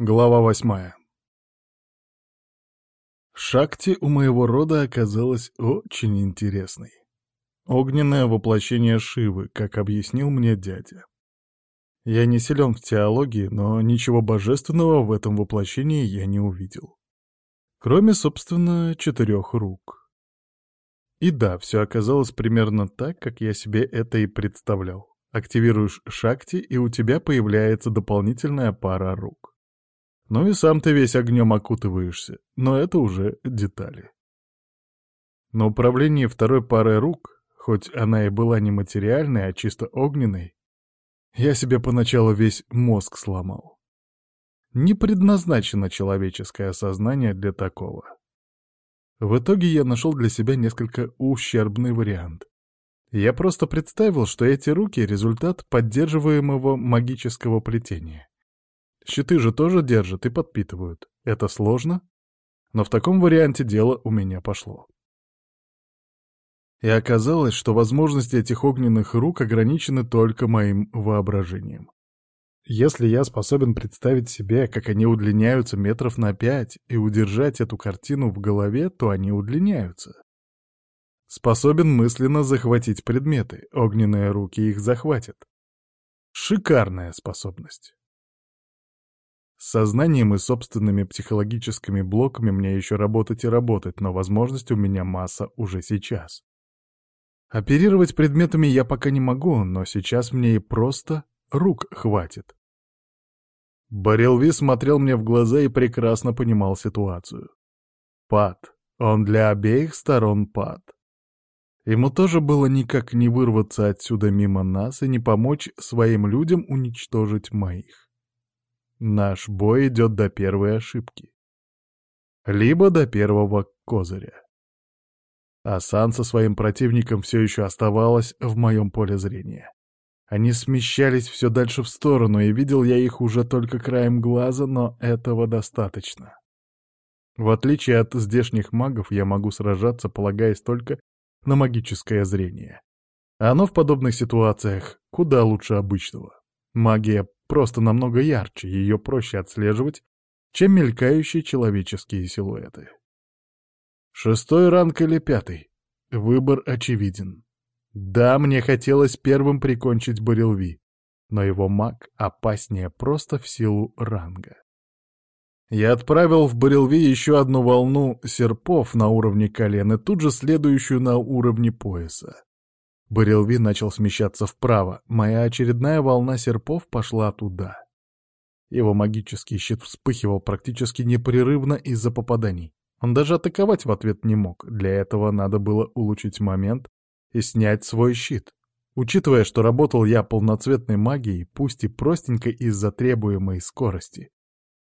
Глава восьмая. Шакти у моего рода оказалась очень интересной. Огненное воплощение Шивы, как объяснил мне дядя. Я не силен в теологии, но ничего божественного в этом воплощении я не увидел. Кроме, собственно, четырех рук. И да, все оказалось примерно так, как я себе это и представлял. Активируешь Шакти, и у тебя появляется дополнительная пара рук. Ну и сам ты весь огнем окутываешься, но это уже детали. На управлении второй парой рук, хоть она и была не материальной, а чисто огненной, я себе поначалу весь мозг сломал. Не предназначено человеческое сознание для такого. В итоге я нашел для себя несколько ущербный вариант. Я просто представил, что эти руки — результат поддерживаемого магического плетения. Щиты же тоже держат и подпитывают. Это сложно? Но в таком варианте дело у меня пошло. И оказалось, что возможности этих огненных рук ограничены только моим воображением. Если я способен представить себе, как они удлиняются метров на пять, и удержать эту картину в голове, то они удлиняются. Способен мысленно захватить предметы, огненные руки их захватят. Шикарная способность. С сознанием и собственными психологическими блоками мне еще работать и работать, но возможность у меня масса уже сейчас. Оперировать предметами я пока не могу, но сейчас мне и просто рук хватит. Барелви смотрел мне в глаза и прекрасно понимал ситуацию. Пад. Он для обеих сторон пад. Ему тоже было никак не вырваться отсюда мимо нас и не помочь своим людям уничтожить моих. Наш бой идет до первой ошибки. Либо до первого козыря. Асан со своим противником все еще оставалась в моем поле зрения. Они смещались все дальше в сторону, и видел я их уже только краем глаза, но этого достаточно. В отличие от здешних магов, я могу сражаться, полагаясь только на магическое зрение. Оно в подобных ситуациях куда лучше обычного. Магия просто намного ярче, ее проще отслеживать, чем мелькающие человеческие силуэты. Шестой ранг или пятый? Выбор очевиден. Да, мне хотелось первым прикончить Барилви, но его маг опаснее просто в силу ранга. Я отправил в Барилви еще одну волну серпов на уровне колен и тут же следующую на уровне пояса. Барелви начал смещаться вправо, моя очередная волна серпов пошла туда. Его магический щит вспыхивал практически непрерывно из-за попаданий. Он даже атаковать в ответ не мог, для этого надо было улучшить момент и снять свой щит. Учитывая, что работал я полноцветной магией, пусть и простенько из-за требуемой скорости.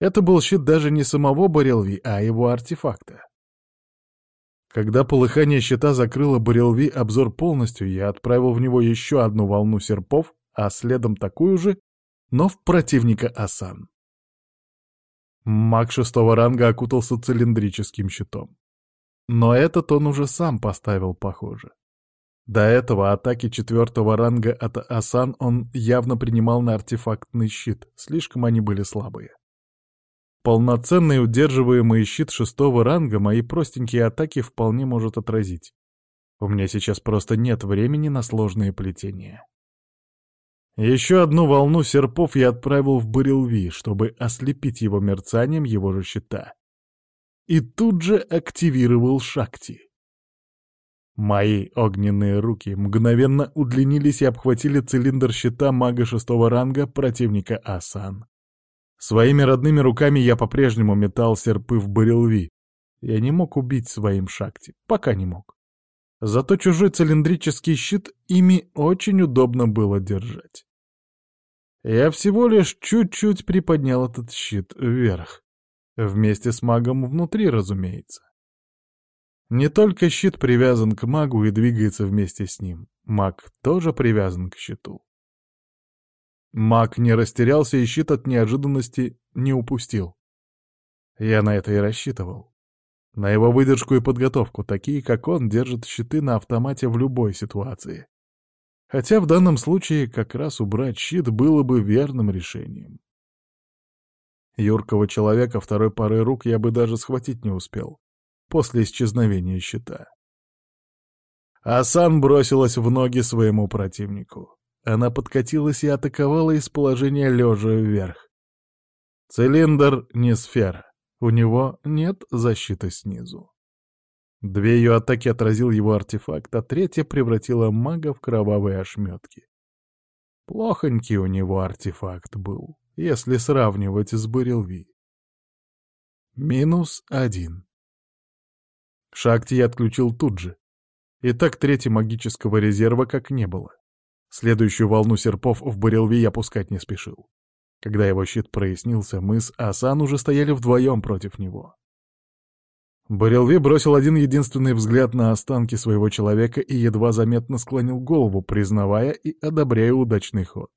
Это был щит даже не самого Барелви, а его артефакта. Когда полыхание щита закрыло Барелви обзор полностью, я отправил в него еще одну волну серпов, а следом такую же, но в противника Асан. Маг шестого ранга окутался цилиндрическим щитом. Но этот он уже сам поставил, похоже. До этого атаки четвертого ранга от Асан он явно принимал на артефактный щит, слишком они были слабые. Полноценный удерживаемый щит шестого ранга мои простенькие атаки вполне может отразить. У меня сейчас просто нет времени на сложные плетения. Еще одну волну серпов я отправил в Барилви, чтобы ослепить его мерцанием его же щита. И тут же активировал Шакти. Мои огненные руки мгновенно удлинились и обхватили цилиндр щита мага шестого ранга противника Асан. Своими родными руками я по-прежнему метал серпы в Барилви. Я не мог убить своим Шакти, пока не мог. Зато чужой цилиндрический щит ими очень удобно было держать. Я всего лишь чуть-чуть приподнял этот щит вверх. Вместе с магом внутри, разумеется. Не только щит привязан к магу и двигается вместе с ним. Маг тоже привязан к щиту. Маг не растерялся и щит от неожиданности не упустил. Я на это и рассчитывал. На его выдержку и подготовку, такие как он, держат щиты на автомате в любой ситуации. Хотя в данном случае как раз убрать щит было бы верным решением. Юркого человека второй пары рук я бы даже схватить не успел. После исчезновения щита. Асан бросилась в ноги своему противнику. Она подкатилась и атаковала из положения лежа вверх. Цилиндр не сфера. У него нет защиты снизу. Две ее атаки отразил его артефакт, а третья превратила мага в кровавые ошметки. Плохонький у него артефакт был, если сравнивать с Барилви. Минус один. Шакти я отключил тут же. И так третьего магического резерва как не было. Следующую волну серпов в Барилви я пускать не спешил. Когда его щит прояснился, мы с Асан уже стояли вдвоем против него. Барелви бросил один единственный взгляд на останки своего человека и едва заметно склонил голову, признавая и одобряя удачный ход.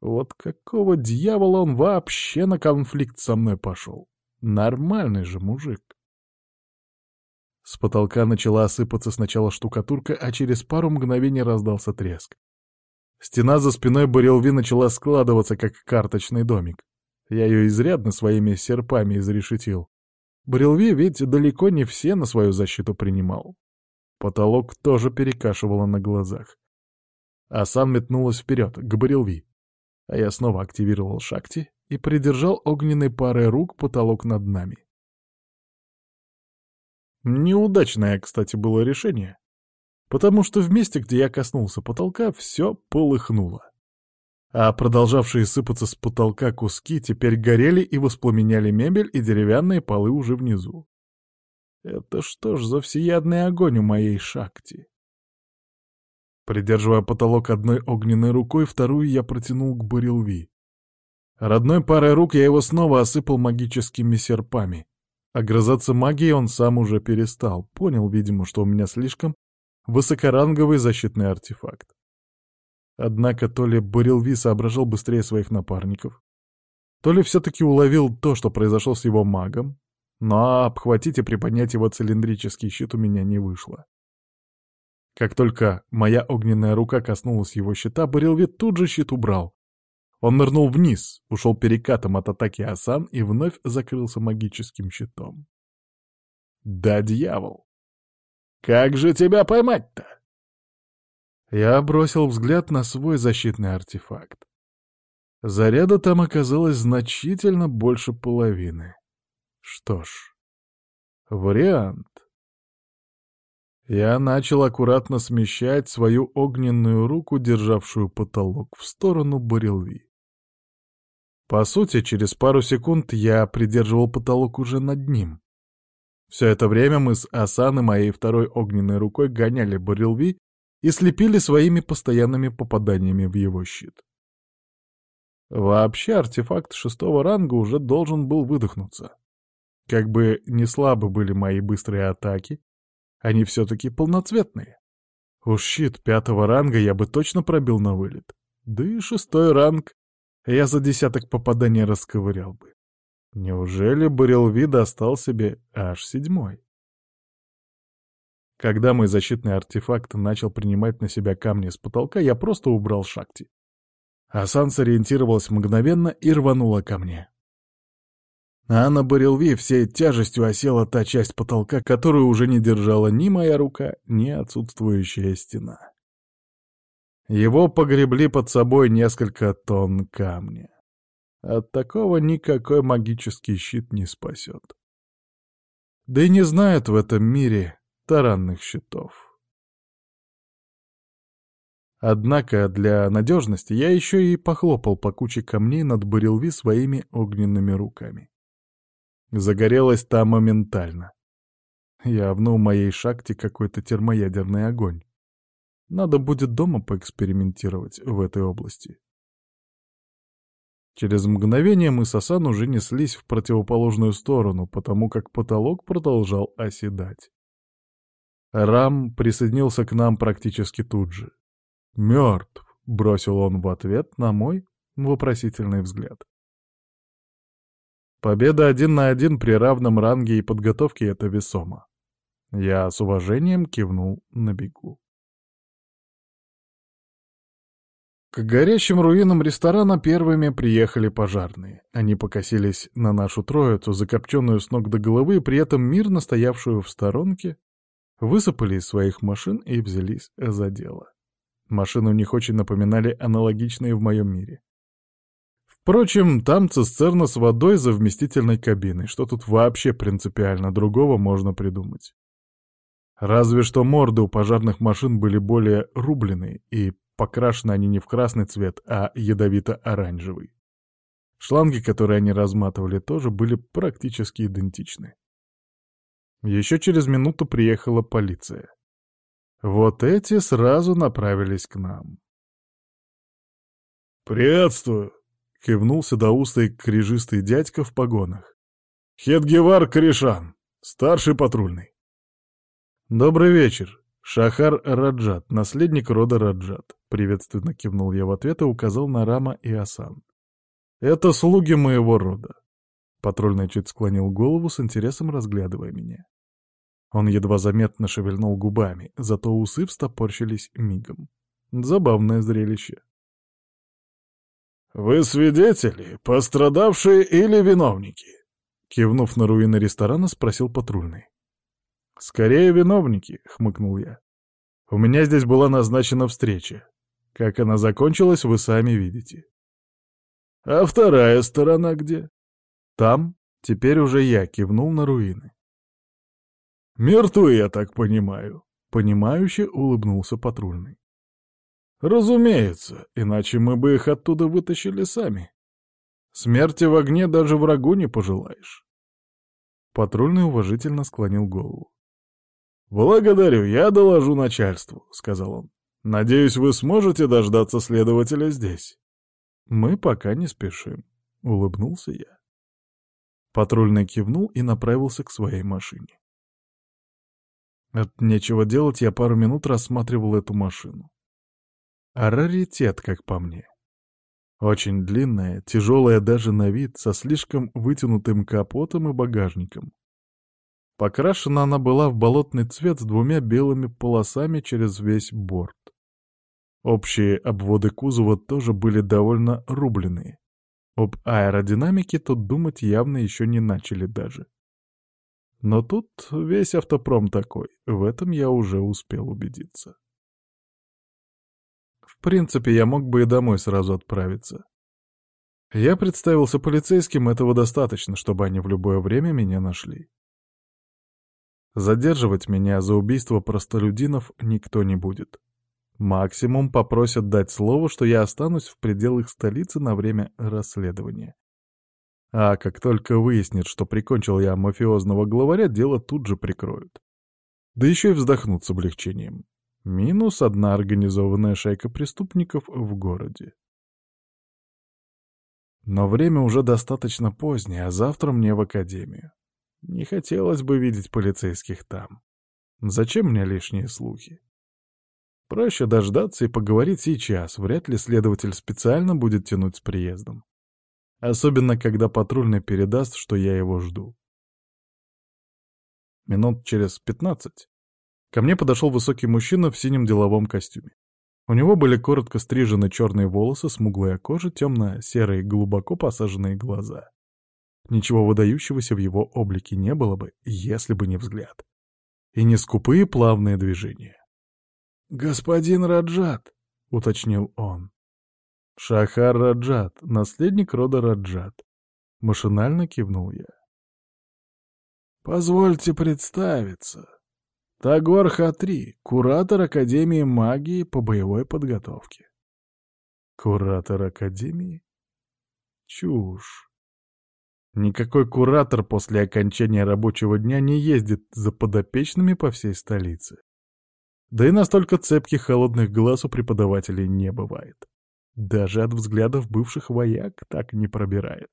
Вот какого дьявола он вообще на конфликт со мной пошел? Нормальный же мужик. С потолка начала осыпаться сначала штукатурка, а через пару мгновений раздался треск. Стена за спиной Барелви начала складываться, как карточный домик. Я ее изрядно своими серпами изрешетил. Брелви ведь далеко не все на свою защиту принимал. Потолок тоже перекашивало на глазах. Асан метнулась вперед, к Брелви. А я снова активировал шакти и придержал огненной парой рук потолок над нами. Неудачное, кстати, было решение, потому что в месте, где я коснулся потолка, все полыхнуло а продолжавшие сыпаться с потолка куски теперь горели и воспламеняли мебель и деревянные полы уже внизу. Это что ж за всеядный огонь у моей шахти? Придерживая потолок одной огненной рукой, вторую я протянул к Барилви. Родной парой рук я его снова осыпал магическими серпами. Огрызаться магией он сам уже перестал, понял, видимо, что у меня слишком высокоранговый защитный артефакт. Однако то ли Бурилви соображал быстрее своих напарников, то ли все-таки уловил то, что произошло с его магом, но обхватить и приподнять его цилиндрический щит у меня не вышло. Как только моя огненная рука коснулась его щита, Барилви тут же щит убрал. Он нырнул вниз, ушел перекатом от атаки Асан и вновь закрылся магическим щитом. «Да, дьявол! Как же тебя поймать-то?» Я бросил взгляд на свой защитный артефакт. Заряда там оказалось значительно больше половины. Что ж, вариант. Я начал аккуратно смещать свою огненную руку, державшую потолок, в сторону Барилви. По сути, через пару секунд я придерживал потолок уже над ним. Все это время мы с Асан и моей второй огненной рукой гоняли Барилви, и слепили своими постоянными попаданиями в его щит. Вообще артефакт шестого ранга уже должен был выдохнуться. Как бы не слабы были мои быстрые атаки, они все-таки полноцветные. Уж щит пятого ранга я бы точно пробил на вылет. Да и шестой ранг я за десяток попаданий расковырял бы. Неужели Барелви достал себе аж седьмой? Когда мой защитный артефакт начал принимать на себя камни с потолка, я просто убрал шакти. Асан сориентировалась мгновенно и рванула ко мне. А на Барилви всей тяжестью осела та часть потолка, которую уже не держала ни моя рука, ни отсутствующая стена. Его погребли под собой несколько тонн камня. От такого никакой магический щит не спасет. Да и не знают в этом мире, таранных щитов. Однако для надежности я еще и похлопал по куче камней над Барилви своими огненными руками. Загорелось там моментально. Явно у моей шахте какой-то термоядерный огонь. Надо будет дома поэкспериментировать в этой области. Через мгновение мы с Асан уже неслись в противоположную сторону, потому как потолок продолжал оседать. Рам присоединился к нам практически тут же. «Мертв», — бросил он в ответ на мой вопросительный взгляд. Победа один на один при равном ранге и подготовке — это весомо. Я с уважением кивнул на бегу. К горящим руинам ресторана первыми приехали пожарные. Они покосились на нашу троицу, закопченную с ног до головы, при этом мирно стоявшую в сторонке, высыпали из своих машин и взялись за дело. Машины у них очень напоминали аналогичные в моем мире. Впрочем, там цистерна с водой за вместительной кабиной, что тут вообще принципиально другого можно придумать. Разве что морды у пожарных машин были более рубленые и Покрашены они не в красный цвет, а ядовито-оранжевый. Шланги, которые они разматывали, тоже были практически идентичны. Еще через минуту приехала полиция. Вот эти сразу направились к нам. «Приветствую!» — кивнул седоустый крижистый дядька в погонах. «Хедгевар Кришан, старший патрульный». «Добрый вечер. Шахар Раджат, наследник рода Раджат. Приветственно кивнул я в ответ и указал на Рама и Асан. «Это слуги моего рода». Патрульный чуть склонил голову с интересом, разглядывая меня. Он едва заметно шевельнул губами, зато усы встопорщились мигом. Забавное зрелище. «Вы свидетели, пострадавшие или виновники?» Кивнув на руины ресторана, спросил патрульный. «Скорее виновники», — хмыкнул я. «У меня здесь была назначена встреча. Как она закончилась, вы сами видите. А вторая сторона где? Там, теперь уже я кивнул на руины. Мертвы, я так понимаю. Понимающе улыбнулся патрульный. Разумеется, иначе мы бы их оттуда вытащили сами. Смерти в огне даже врагу не пожелаешь. Патрульный уважительно склонил голову. «Благодарю, я доложу начальству», — сказал он. Надеюсь, вы сможете дождаться следователя здесь. Мы пока не спешим, — улыбнулся я. Патрульный кивнул и направился к своей машине. От нечего делать я пару минут рассматривал эту машину. А раритет, как по мне. Очень длинная, тяжелая даже на вид, со слишком вытянутым капотом и багажником. Покрашена она была в болотный цвет с двумя белыми полосами через весь борт. Общие обводы кузова тоже были довольно рубленые. Об аэродинамике тут думать явно еще не начали даже. Но тут весь автопром такой, в этом я уже успел убедиться. В принципе, я мог бы и домой сразу отправиться. Я представился полицейским, этого достаточно, чтобы они в любое время меня нашли. Задерживать меня за убийство простолюдинов никто не будет. Максимум попросят дать слово, что я останусь в пределах столицы на время расследования. А как только выяснят, что прикончил я мафиозного главаря, дело тут же прикроют. Да еще и вздохнут с облегчением. Минус одна организованная шайка преступников в городе. Но время уже достаточно позднее, а завтра мне в академию. Не хотелось бы видеть полицейских там. Зачем мне лишние слухи? Проще дождаться и поговорить сейчас, вряд ли следователь специально будет тянуть с приездом. Особенно, когда патрульный передаст, что я его жду. Минут через пятнадцать ко мне подошел высокий мужчина в синем деловом костюме. У него были коротко стрижены черные волосы, смуглая кожа, темно-серые, глубоко посаженные глаза. Ничего выдающегося в его облике не было бы, если бы не взгляд. И не скупые плавные движения. «Господин Раджат», — уточнил он. «Шахар Раджат, наследник рода Раджат», — машинально кивнул я. «Позвольте представиться. Тагор Хатри, куратор Академии магии по боевой подготовке». «Куратор Академии? Чушь. Никакой куратор после окончания рабочего дня не ездит за подопечными по всей столице. Да и настолько цепких холодных глаз у преподавателей не бывает. Даже от взглядов бывших вояк так не пробирает.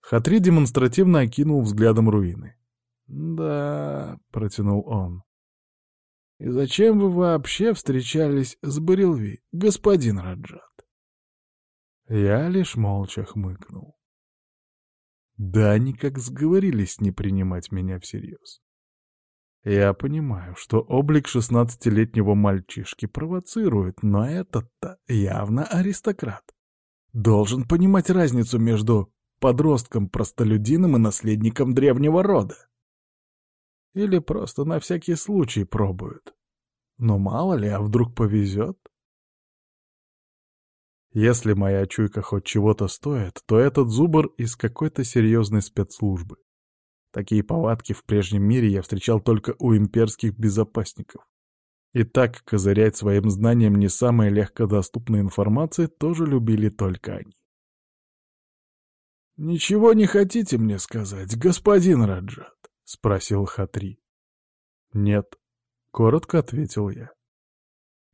Хатри демонстративно окинул взглядом руины. «Да», — протянул он. «И зачем вы вообще встречались с Барилви, господин Раджат?» Я лишь молча хмыкнул. Да они как сговорились не принимать меня всерьез. Я понимаю, что облик шестнадцатилетнего мальчишки провоцирует, но этот-то явно аристократ. Должен понимать разницу между подростком-простолюдином и наследником древнего рода. Или просто на всякий случай пробуют. Но мало ли, а вдруг повезет? Если моя чуйка хоть чего-то стоит, то этот зубр из какой-то серьезной спецслужбы. Такие повадки в прежнем мире я встречал только у имперских безопасников. И так козырять своим знанием не самой легкодоступной информации тоже любили только они. «Ничего не хотите мне сказать, господин Раджат?» — спросил Хатри. «Нет», — коротко ответил я.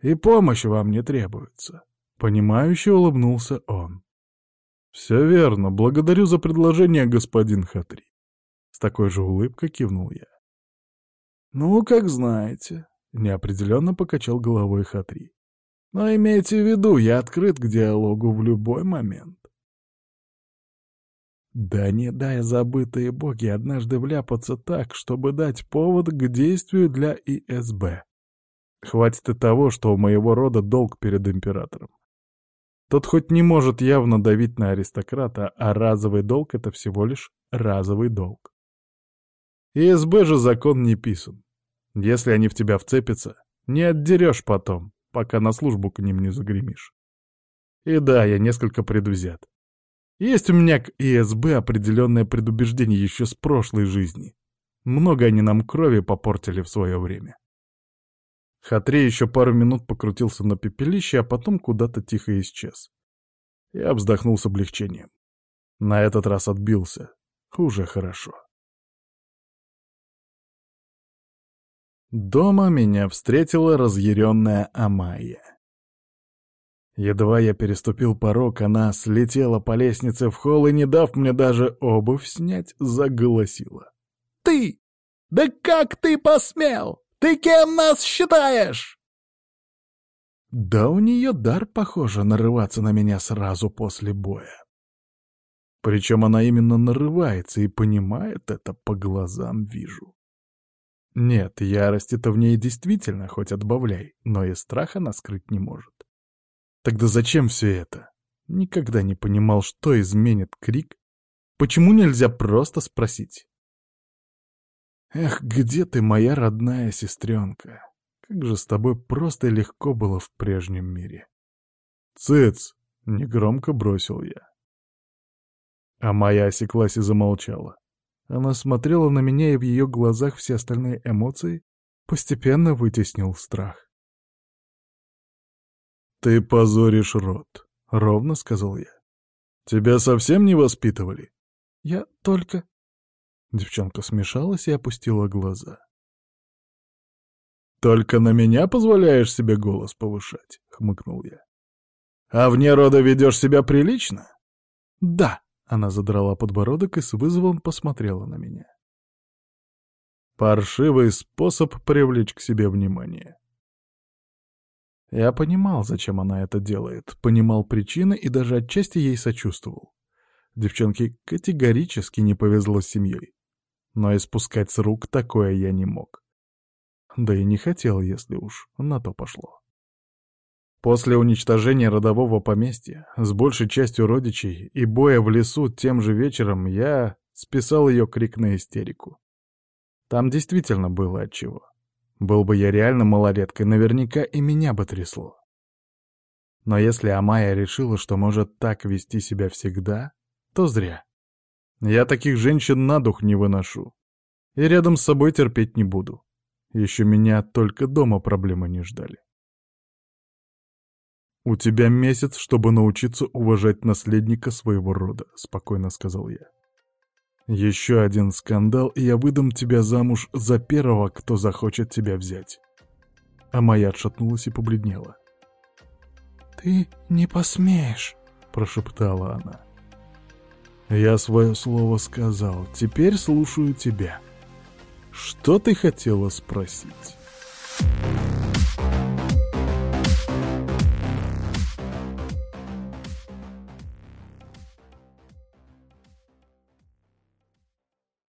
«И помощь вам не требуется», — понимающе улыбнулся он. «Все верно, благодарю за предложение, господин Хатри. С такой же улыбкой кивнул я. «Ну, как знаете», — неопределенно покачал головой Хатри. «Но имейте в виду, я открыт к диалогу в любой момент». Да не дай забытые боги однажды вляпаться так, чтобы дать повод к действию для ИСБ. Хватит и того, что у моего рода долг перед императором. Тот хоть не может явно давить на аристократа, а разовый долг — это всего лишь разовый долг. ИСБ же закон не писан. Если они в тебя вцепятся, не отдерешь потом, пока на службу к ним не загремишь. И да, я несколько предвзят. Есть у меня к ИСБ определенное предубеждение еще с прошлой жизни. Много они нам крови попортили в свое время. Хатри еще пару минут покрутился на пепелище, а потом куда-то тихо исчез. Я вздохнул с облегчением. На этот раз отбился. Уже хорошо. Дома меня встретила разъяренная Амайя. Едва я переступил порог, она слетела по лестнице в холл и, не дав мне даже обувь снять, заголосила. «Ты! Да как ты посмел? Ты кем нас считаешь?» Да у нее дар, похоже, нарываться на меня сразу после боя. Причем она именно нарывается и понимает это по глазам вижу. Нет, ярости-то в ней действительно хоть отбавляй, но и страха она скрыть не может. Тогда зачем все это? Никогда не понимал, что изменит крик. Почему нельзя просто спросить? Эх, где ты, моя родная сестренка? Как же с тобой просто и легко было в прежнем мире. Цыц! Негромко бросил я. А моя осеклась и замолчала. Она смотрела на меня, и в ее глазах все остальные эмоции постепенно вытеснил страх. «Ты позоришь род», — ровно сказал я. «Тебя совсем не воспитывали?» «Я только...» Девчонка смешалась и опустила глаза. «Только на меня позволяешь себе голос повышать?» — хмыкнул я. «А вне рода ведешь себя прилично?» «Да», она задрала подбородок и с вызовом посмотрела на меня. Паршивый способ привлечь к себе внимание. Я понимал, зачем она это делает, понимал причины и даже отчасти ей сочувствовал. Девчонке категорически не повезло с семьей. Но испускать с рук такое я не мог. Да и не хотел, если уж на то пошло. После уничтожения родового поместья, с большей частью родичей и боя в лесу тем же вечером я списал ее крик на истерику. Там действительно было отчего. Был бы я реально малолеткой, наверняка и меня бы трясло. Но если Амая решила, что может так вести себя всегда, то зря. Я таких женщин на дух не выношу. И рядом с собой терпеть не буду. Еще меня только дома проблемы не ждали. «У тебя месяц, чтобы научиться уважать наследника своего рода», — спокойно сказал я. «Еще один скандал, и я выдам тебя замуж за первого, кто захочет тебя взять». А моя отшатнулась и побледнела. «Ты не посмеешь», — прошептала она. «Я свое слово сказал, теперь слушаю тебя. Что ты хотела спросить?»